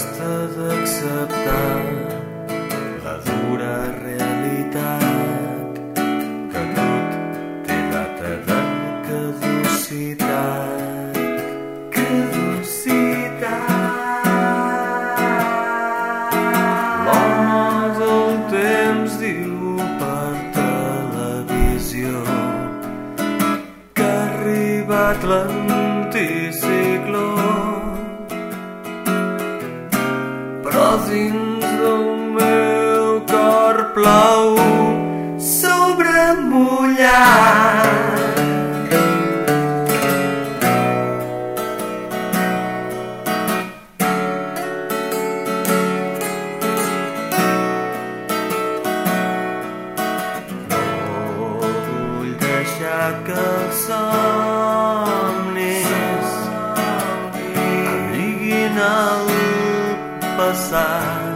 costa d'acceptar la dura realitat que tot té data de caducitat. Caducitat. Temps dins del meu cor plau sobre mullat. No summer sun.